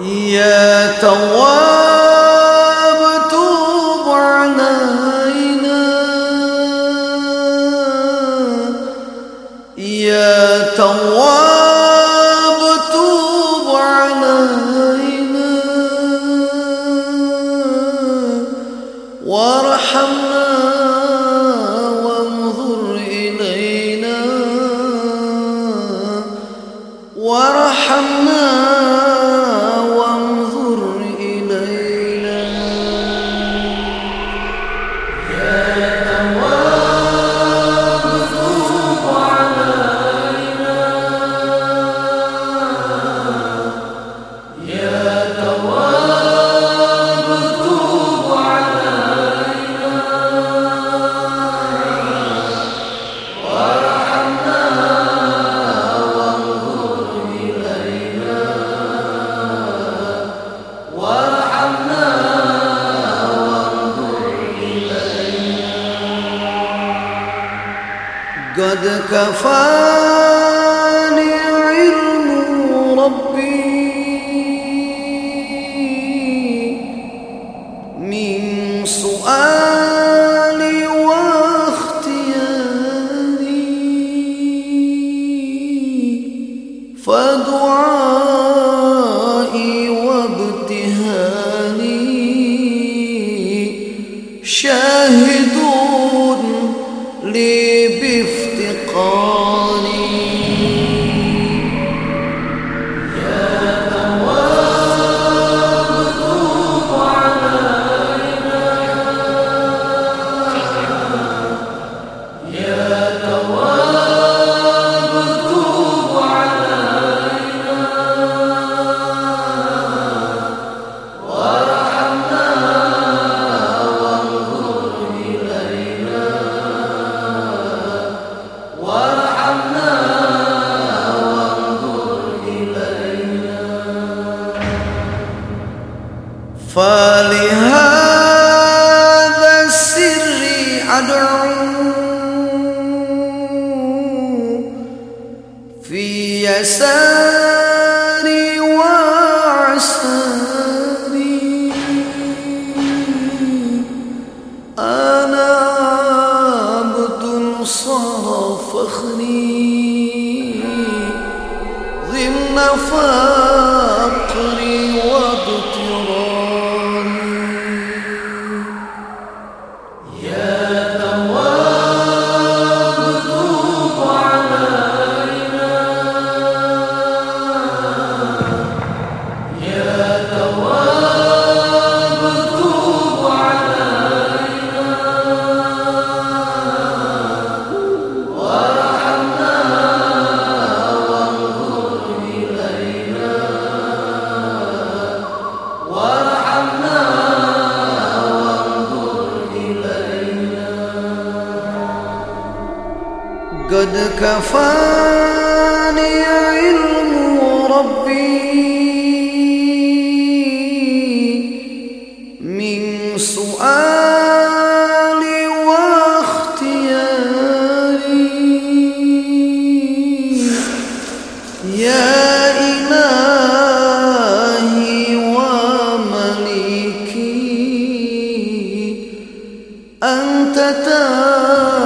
يا قد كفاني علم ربي من سؤالي واختياري. فدعائي وابتهالي. شاهدون فلهذا السر أدعو في يساري وعساري. أنا عبد صار فخري ضمن فقري قد كفاني علم ربي من سؤالي واختياري. يا إلهي ومليكي أنت تعلم